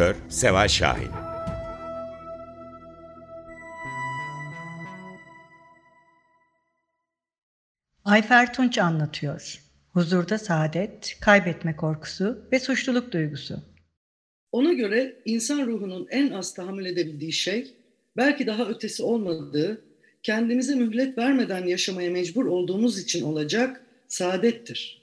Editör Seval Şahin Ayfer Tunç anlatıyor. Huzurda saadet, kaybetme korkusu ve suçluluk duygusu. Ona göre insan ruhunun en az tahammül edebildiği şey, belki daha ötesi olmadığı, kendimize mühlet vermeden yaşamaya mecbur olduğumuz için olacak saadettir.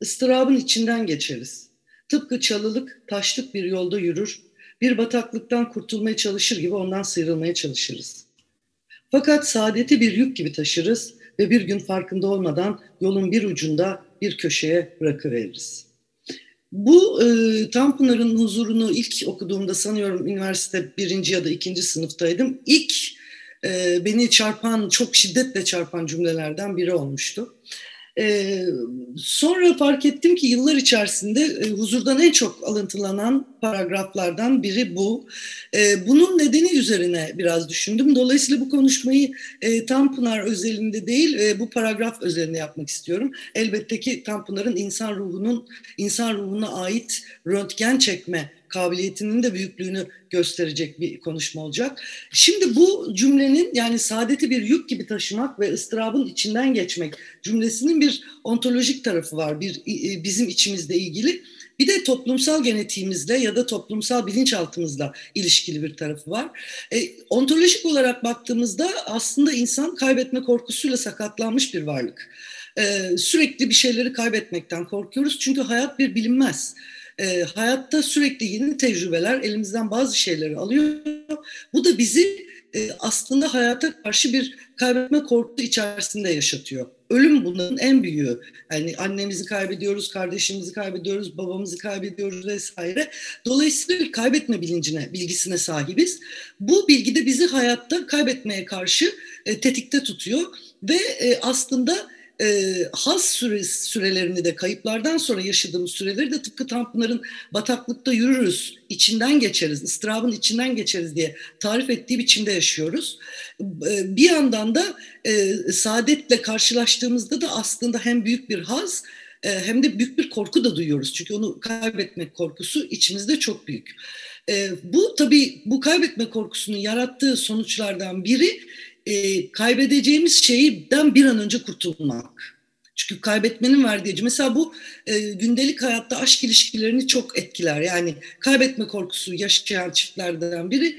Istırabın içinden geçeriz. Tıpkı çalılık, taşlık bir yolda yürür, bir bataklıktan kurtulmaya çalışır gibi ondan sıyrılmaya çalışırız. Fakat saadeti bir yük gibi taşırız ve bir gün farkında olmadan yolun bir ucunda bir köşeye bırakıveririz. Bu e, Tanpınar'ın huzurunu ilk okuduğumda sanıyorum üniversite birinci ya da ikinci sınıftaydım. İlk e, beni çarpan, çok şiddetle çarpan cümlelerden biri olmuştu. Ee, sonra fark ettim ki yıllar içerisinde e, huzurdan en çok alıntılanan paragraflardan biri bu. Ee, bunun nedeni üzerine biraz düşündüm. Dolayısıyla bu konuşmayı e, Tanpınar özelinde değil, e, bu paragraf özelinde yapmak istiyorum. Elbette ki Tanpınar'ın insan ruhunun, insan ruhuna ait röntgen çekme kabiliyetinin de büyüklüğünü gösterecek bir konuşma olacak. Şimdi bu cümlenin yani saadeti bir yük gibi taşımak ve ıstırabın içinden geçmek cümlesinin bir ontolojik tarafı var. Bir bizim içimizde ilgili. Bir de toplumsal genetiğimizle ya da toplumsal bilinçaltımızla ilişkili bir tarafı var. E, ontolojik olarak baktığımızda aslında insan kaybetme korkusuyla sakatlanmış bir varlık. E, sürekli bir şeyleri kaybetmekten korkuyoruz çünkü hayat bir bilinmez e, hayatta sürekli yeni tecrübeler elimizden bazı şeyleri alıyor. Bu da bizi e, aslında hayata karşı bir kaybetme korkusu içerisinde yaşatıyor. Ölüm bunların en büyüğü. Yani annemizi kaybediyoruz, kardeşimizi kaybediyoruz, babamızı kaybediyoruz vesaire. Dolayısıyla kaybetme bilincine, bilgisine sahibiz. Bu bilgi de bizi hayatta kaybetmeye karşı e, tetikte tutuyor ve e, aslında e, haz süre, sürelerini de kayıplardan sonra yaşadığımız süreleri de tıpkı Tanpınar'ın bataklıkta yürürüz, içinden geçeriz, ıstırabın içinden geçeriz diye tarif ettiği biçimde yaşıyoruz. E, bir yandan da e, saadetle karşılaştığımızda da aslında hem büyük bir haz e, hem de büyük bir korku da duyuyoruz. Çünkü onu kaybetmek korkusu içimizde çok büyük. E, bu tabii bu kaybetme korkusunun yarattığı sonuçlardan biri e, kaybedeceğimiz şeyden bir an önce kurtulmak. Çünkü kaybetmenin verdiği mesela bu e, gündelik hayatta aşk ilişkilerini çok etkiler. Yani kaybetme korkusu yaşayan çiftlerden biri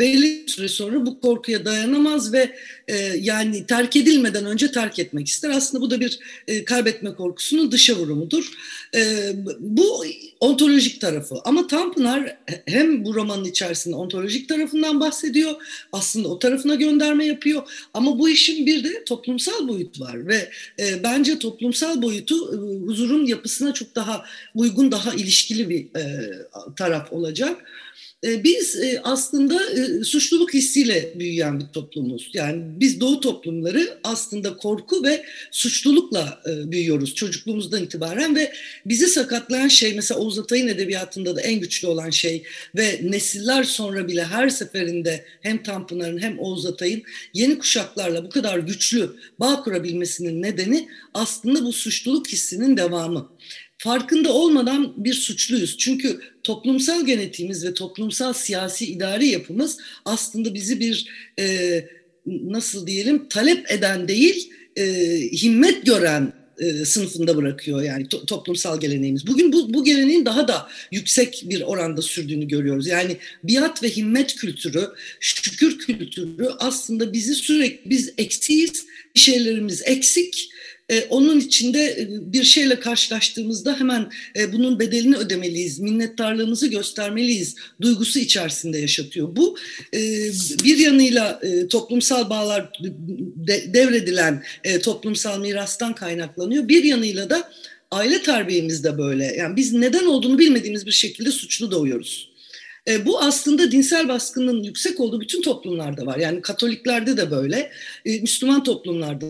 belli bir süre sonra bu korkuya dayanamaz ve e, yani terk edilmeden önce terk etmek ister. Aslında bu da bir e, kaybetme korkusunun dışa vurumudur. E, bu ontolojik tarafı ama Tanpınar hem bu romanın içerisinde ontolojik tarafından bahsediyor aslında o tarafına gönderme yapıyor ama bu işin bir de toplumsal boyutu var ve e, bence toplumsal boyutu e, huzurun yapısına çok daha uygun daha ilişkili bir e, taraf olacak. E, biz e, aslında e, suçluluk hissiyle büyüyen bir toplumuz. Yani biz doğu toplumları aslında korku ve suçlulukla büyüyoruz çocukluğumuzdan itibaren ve bizi sakatlayan şey mesela Oğuz Atay'ın edebiyatında da en güçlü olan şey ve nesiller sonra bile her seferinde hem Tanpınar'ın hem Oğuz Atay'ın yeni kuşaklarla bu kadar güçlü bağ kurabilmesinin nedeni aslında bu suçluluk hissinin devamı. Farkında olmadan bir suçluyuz. Çünkü toplumsal genetiğimiz ve toplumsal siyasi idari yapımız aslında bizi bir e, nasıl diyelim talep eden değil e, himmet gören e, sınıfında bırakıyor yani to, toplumsal geleneğimiz. Bugün bu, bu geleneğin daha da yüksek bir oranda sürdüğünü görüyoruz. Yani biat ve himmet kültürü, şükür kültürü aslında bizi sürekli biz eksiyiz, şeylerimiz eksik e, onun içinde e, bir şeyle karşılaştığımızda hemen e, bunun bedelini ödemeliyiz, minnettarlığımızı göstermeliyiz duygusu içerisinde yaşatıyor. Bu bir yanıyla toplumsal bağlar de, devredilen toplumsal mirastan kaynaklanıyor. Bir yanıyla da aile terbiyemiz de böyle. Yani biz neden olduğunu bilmediğimiz bir şekilde suçlu doğuyoruz. E, bu aslında dinsel baskının yüksek olduğu bütün toplumlarda var. Yani Katoliklerde de böyle, e, Müslüman toplumlarda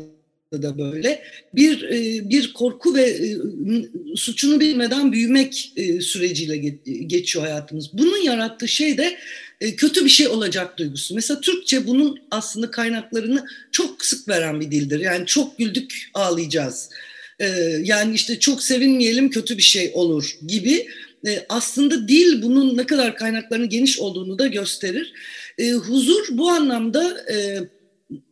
da böyle bir e, bir korku ve e, suçunu bilmeden büyümek e, süreciyle geçiyor hayatımız. Bunun yarattığı şey de kötü bir şey olacak duygusu. Mesela Türkçe bunun aslında kaynaklarını çok sık veren bir dildir. Yani çok güldük ağlayacağız. Yani işte çok sevinmeyelim kötü bir şey olur gibi. Aslında dil bunun ne kadar kaynaklarının geniş olduğunu da gösterir. Huzur bu anlamda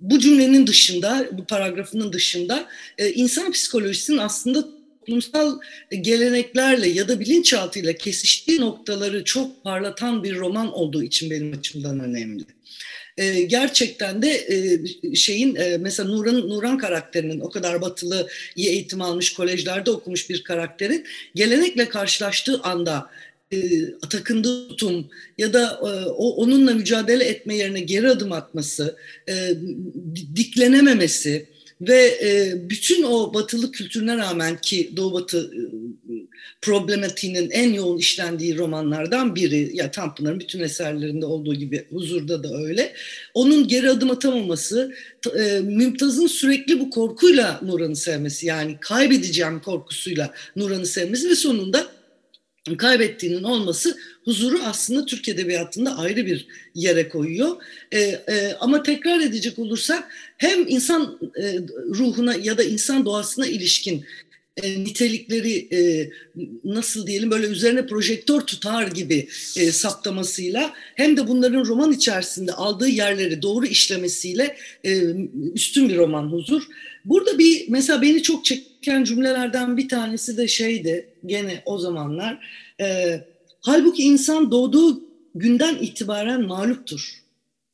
bu cümlenin dışında, bu paragrafının dışında e, insan psikolojisinin aslında toplumsal geleneklerle ya da bilinçaltıyla kesiştiği noktaları çok parlatan bir roman olduğu için benim açımdan önemli. E, gerçekten de e, şeyin mesela Nuran Nuran karakterinin o kadar batılı iyi eğitim almış kolejlerde okumuş bir karakterin gelenekle karşılaştığı anda e, takındığı tutum ya da e, o onunla mücadele etme yerine geri adım atması, e, diklenememesi ve bütün o batılı kültürüne rağmen ki Doğu Batı problematiğinin en yoğun işlendiği romanlardan biri, ya Tanpınar'ın bütün eserlerinde olduğu gibi Huzur'da da öyle. Onun geri adım atamaması, e, Mümtaz'ın sürekli bu korkuyla Nuran'ı sevmesi yani kaybedeceğim korkusuyla Nuran'ı sevmesi ve sonunda kaybettiğinin olması huzuru aslında Türk Edebiyatı'nda ayrı bir yere koyuyor. E, e, ama tekrar edecek olursak hem insan e, ruhuna ya da insan doğasına ilişkin e, nitelikleri e, nasıl diyelim böyle üzerine projektör tutar gibi e, saptamasıyla hem de bunların roman içerisinde aldığı yerleri doğru işlemesiyle e, üstün bir roman huzur. Burada bir mesela beni çok çeken cümlelerden bir tanesi de şeydi gene o zamanlar. E, halbuki insan doğduğu günden itibaren mağluptur.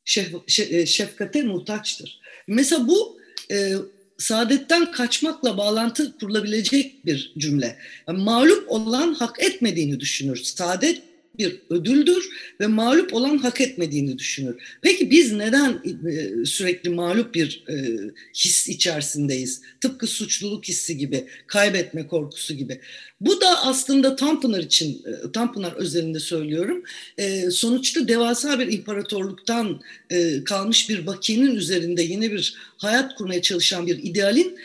Şef, şef, şefkate muhtaçtır. Mesela bu e, saadetten kaçmakla bağlantı kurulabilecek bir cümle. Yani mağlup olan hak etmediğini düşünür. Saadet bir ödüldür ve mağlup olan hak etmediğini düşünür. Peki biz neden e, sürekli mağlup bir e, his içerisindeyiz? Tıpkı suçluluk hissi gibi, kaybetme korkusu gibi. Bu da aslında Tanpınar için, e, Tanpınar özelinde söylüyorum. Sonuçta devasa bir imparatorluktan kalmış bir bakiyenin üzerinde yeni bir hayat kurmaya çalışan bir idealin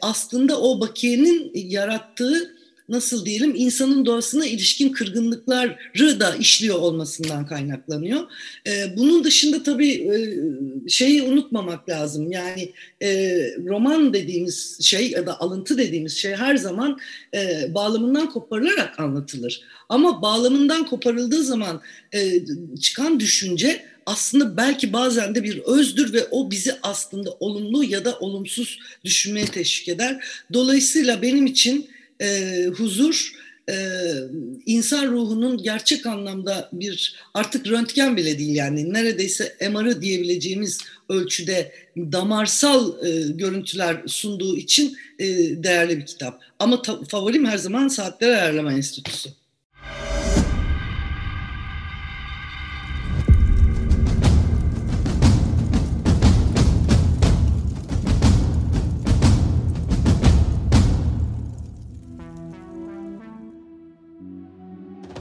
aslında o bakiyenin yarattığı nasıl diyelim insanın doğasına ilişkin kırgınlıkları da işliyor olmasından kaynaklanıyor. E, bunun dışında tabii e, şeyi unutmamak lazım. Yani e, roman dediğimiz şey ya da alıntı dediğimiz şey her zaman e, bağlamından koparılarak anlatılır. Ama bağlamından koparıldığı zaman e, çıkan düşünce aslında belki bazen de bir özdür ve o bizi aslında olumlu ya da olumsuz düşünmeye teşvik eder. Dolayısıyla benim için e, huzur e, insan ruhunun gerçek anlamda bir artık röntgen bile değil yani neredeyse MR'ı diyebileceğimiz ölçüde damarsal e, görüntüler sunduğu için e, değerli bir kitap. Ama ta, favorim her zaman Saatler Ayarlama Enstitüsü.